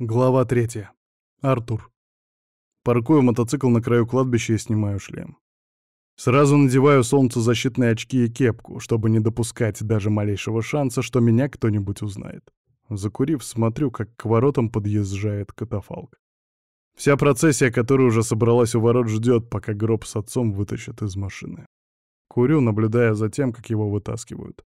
Глава третья. Артур. Паркую мотоцикл на краю кладбища и снимаю шлем. Сразу надеваю солнцезащитные очки и кепку, чтобы не допускать даже малейшего шанса, что меня кто-нибудь узнает. Закурив, смотрю, как к воротам подъезжает катафалк. Вся процессия, которая уже собралась у ворот, ждет, пока гроб с отцом вытащат из машины. Курю, наблюдая за тем, как его вытаскивают.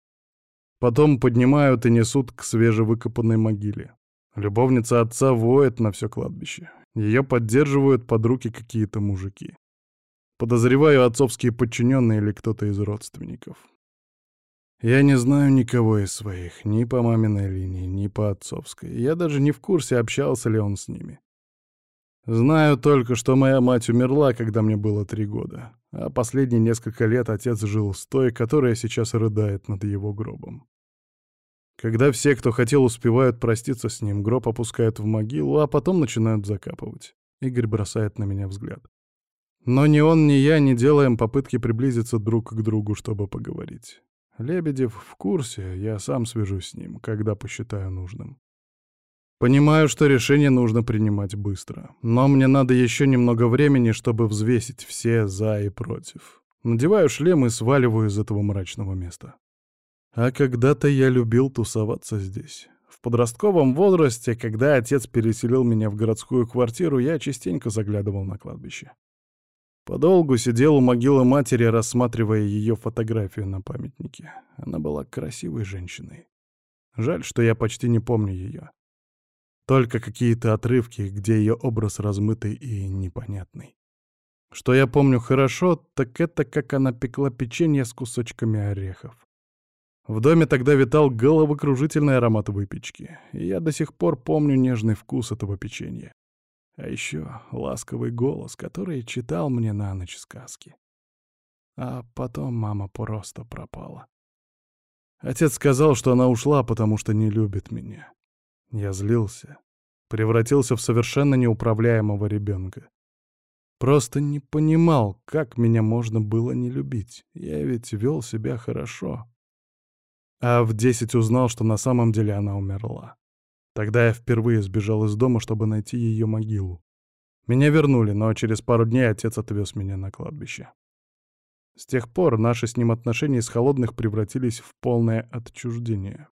Потом поднимают и несут к свежевыкопанной могиле. Любовница отца воет на все кладбище. Ее поддерживают под руки какие-то мужики. Подозреваю отцовские подчиненные или кто-то из родственников. Я не знаю никого из своих, ни по маминой линии, ни по отцовской. Я даже не в курсе, общался ли он с ними. Знаю только, что моя мать умерла, когда мне было три года, а последние несколько лет отец жил с той, которая сейчас рыдает над его гробом. Когда все, кто хотел, успевают проститься с ним, гроб опускают в могилу, а потом начинают закапывать. Игорь бросает на меня взгляд. Но ни он, ни я не делаем попытки приблизиться друг к другу, чтобы поговорить. Лебедев в курсе, я сам свяжусь с ним, когда посчитаю нужным. Понимаю, что решение нужно принимать быстро, но мне надо еще немного времени, чтобы взвесить все «за» и «против». Надеваю шлем и сваливаю из этого мрачного места. А когда-то я любил тусоваться здесь. В подростковом возрасте, когда отец переселил меня в городскую квартиру, я частенько заглядывал на кладбище. Подолгу сидел у могилы матери, рассматривая ее фотографию на памятнике. Она была красивой женщиной. Жаль, что я почти не помню ее. Только какие-то отрывки, где ее образ размытый и непонятный. Что я помню хорошо, так это как она пекла печенье с кусочками орехов. В доме тогда витал головокружительный аромат выпечки, и я до сих пор помню нежный вкус этого печенья. А еще ласковый голос, который читал мне на ночь сказки. А потом мама просто пропала. Отец сказал, что она ушла, потому что не любит меня. Я злился, превратился в совершенно неуправляемого ребенка. Просто не понимал, как меня можно было не любить. Я ведь вел себя хорошо. А в десять узнал, что на самом деле она умерла. Тогда я впервые сбежал из дома, чтобы найти ее могилу. Меня вернули, но через пару дней отец отвез меня на кладбище. С тех пор наши с ним отношения из холодных превратились в полное отчуждение.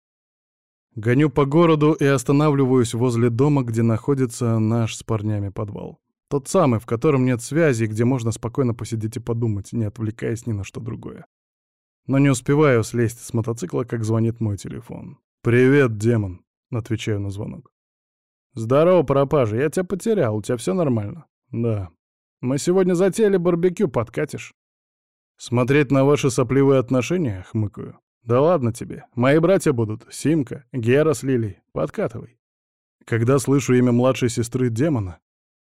Гоню по городу и останавливаюсь возле дома, где находится наш с парнями подвал. Тот самый, в котором нет связи, где можно спокойно посидеть и подумать, не отвлекаясь ни на что другое. Но не успеваю слезть с мотоцикла, как звонит мой телефон. «Привет, демон», — отвечаю на звонок. «Здорово, пропажа, я тебя потерял, у тебя все нормально?» «Да». «Мы сегодня затеяли барбекю, подкатишь?» «Смотреть на ваши сопливые отношения?» — хмыкаю. «Да ладно тебе. Мои братья будут. Симка, Гера с Лилей. Подкатывай». Когда слышу имя младшей сестры демона,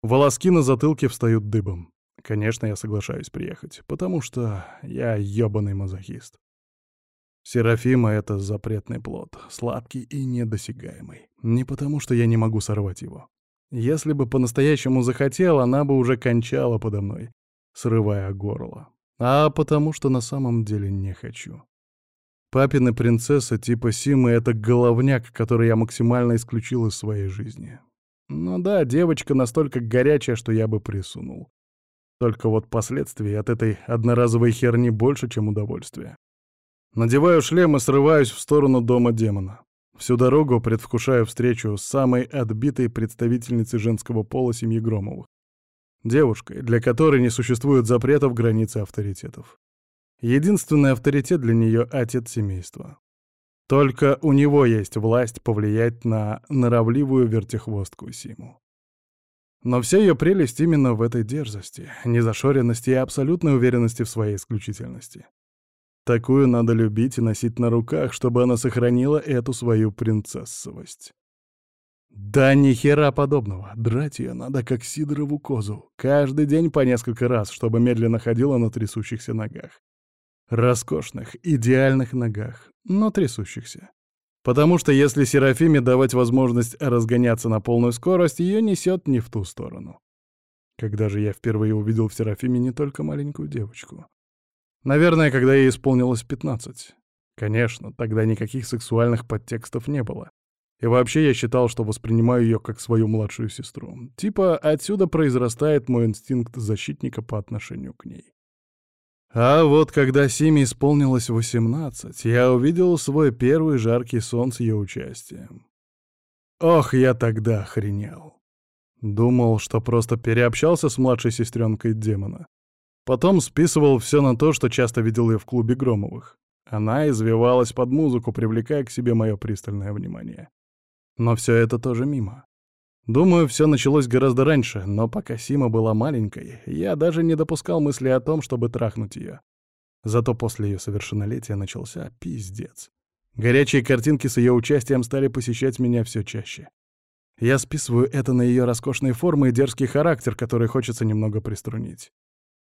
волоски на затылке встают дыбом. Конечно, я соглашаюсь приехать, потому что я ёбаный мазохист. Серафима — это запретный плод, сладкий и недосягаемый. Не потому, что я не могу сорвать его. Если бы по-настоящему захотел, она бы уже кончала подо мной, срывая горло. А потому что на самом деле не хочу. Папины принцесса типа Симы — это головняк, который я максимально исключил из своей жизни. Ну да, девочка настолько горячая, что я бы присунул. Только вот последствий от этой одноразовой херни больше, чем удовольствия. Надеваю шлем и срываюсь в сторону дома демона. Всю дорогу предвкушаю встречу с самой отбитой представительницей женского пола семьи Громовых. Девушкой, для которой не существует запретов границы авторитетов. Единственный авторитет для нее — отец семейства. Только у него есть власть повлиять на норовливую вертихвостку Симу. Но вся ее прелесть именно в этой дерзости, незашоренности и абсолютной уверенности в своей исключительности. Такую надо любить и носить на руках, чтобы она сохранила эту свою принцессовость. Да ни хера подобного. Драть ее надо как сидорову козу. Каждый день по несколько раз, чтобы медленно ходила на трясущихся ногах. Роскошных, идеальных ногах, но трясущихся. Потому что если Серафиме давать возможность разгоняться на полную скорость, ее несет не в ту сторону. Когда же я впервые увидел в Серафиме не только маленькую девочку? Наверное, когда ей исполнилось 15. Конечно, тогда никаких сексуальных подтекстов не было. И вообще я считал, что воспринимаю ее как свою младшую сестру. Типа отсюда произрастает мой инстинкт защитника по отношению к ней. А вот когда Симе исполнилось 18, я увидел свой первый жаркий сон с ее участием. Ох, я тогда охренел. Думал, что просто переобщался с младшей сестренкой демона. Потом списывал все на то, что часто видел ее в клубе Громовых. Она извивалась под музыку, привлекая к себе мое пристальное внимание. Но все это тоже мимо. Думаю, все началось гораздо раньше, но пока Сима была маленькой, я даже не допускал мысли о том, чтобы трахнуть ее. Зато после ее совершеннолетия начался пиздец. Горячие картинки с ее участием стали посещать меня все чаще. Я списываю это на ее роскошные формы и дерзкий характер, который хочется немного приструнить.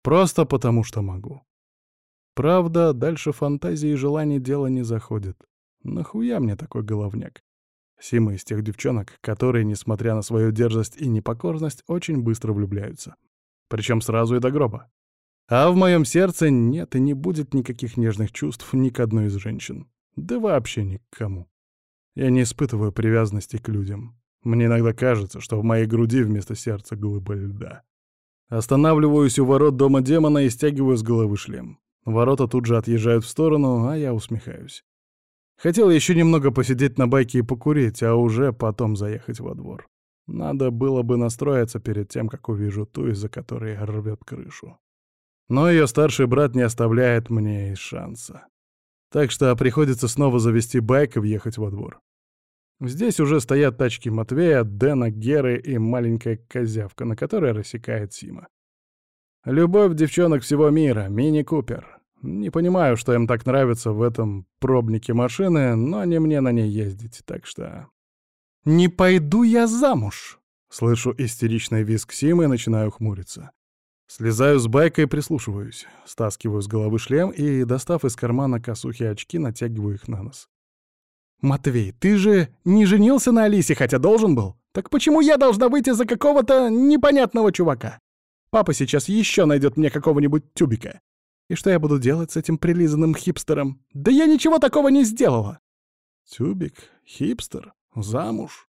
Просто потому, что могу. Правда, дальше фантазии и желаний дело не заходит. Нахуя мне такой головняк? Сима из тех девчонок, которые, несмотря на свою дерзость и непокорность, очень быстро влюбляются. Причем сразу и до гроба. А в моем сердце нет и не будет никаких нежных чувств ни к одной из женщин. Да вообще ни к кому. Я не испытываю привязанности к людям. Мне иногда кажется, что в моей груди вместо сердца глыба льда. Останавливаюсь у ворот дома демона и стягиваю с головы шлем. Ворота тут же отъезжают в сторону, а я усмехаюсь. Хотел еще немного посидеть на байке и покурить, а уже потом заехать во двор. Надо было бы настроиться перед тем, как увижу ту, из-за которой рвет крышу. Но ее старший брат не оставляет мне и шанса. Так что приходится снова завести байк и въехать во двор. Здесь уже стоят тачки Матвея, Дэна, Геры и маленькая козявка, на которой рассекает Сима. Любовь девчонок всего мира, мини-купер. Не понимаю, что им так нравится в этом пробнике машины, но не мне на ней ездить, так что... «Не пойду я замуж!» Слышу истеричный визг Симы и начинаю хмуриться. Слезаю с байка и прислушиваюсь. Стаскиваю с головы шлем и, достав из кармана косухи очки, натягиваю их на нос. «Матвей, ты же не женился на Алисе, хотя должен был? Так почему я должна выйти за какого-то непонятного чувака? Папа сейчас еще найдет мне какого-нибудь тюбика. И что я буду делать с этим прилизанным хипстером? Да я ничего такого не сделала!» «Тюбик? Хипстер? Замуж?»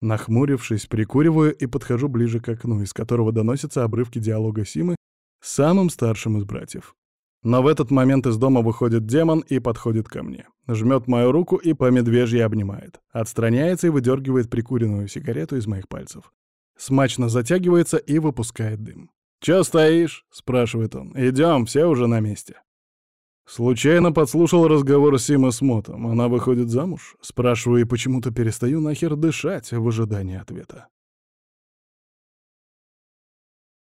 Нахмурившись, прикуриваю и подхожу ближе к окну, из которого доносятся обрывки диалога Симы с самым старшим из братьев. Но в этот момент из дома выходит демон и подходит ко мне. Жмет мою руку и по медвежье обнимает. Отстраняется и выдергивает прикуренную сигарету из моих пальцев. Смачно затягивается и выпускает дым. «Чё стоишь?» — спрашивает он. «Идём, все уже на месте». Случайно подслушал разговор Симы с Мотом. Она выходит замуж? Спрашиваю и почему-то перестаю нахер дышать в ожидании ответа.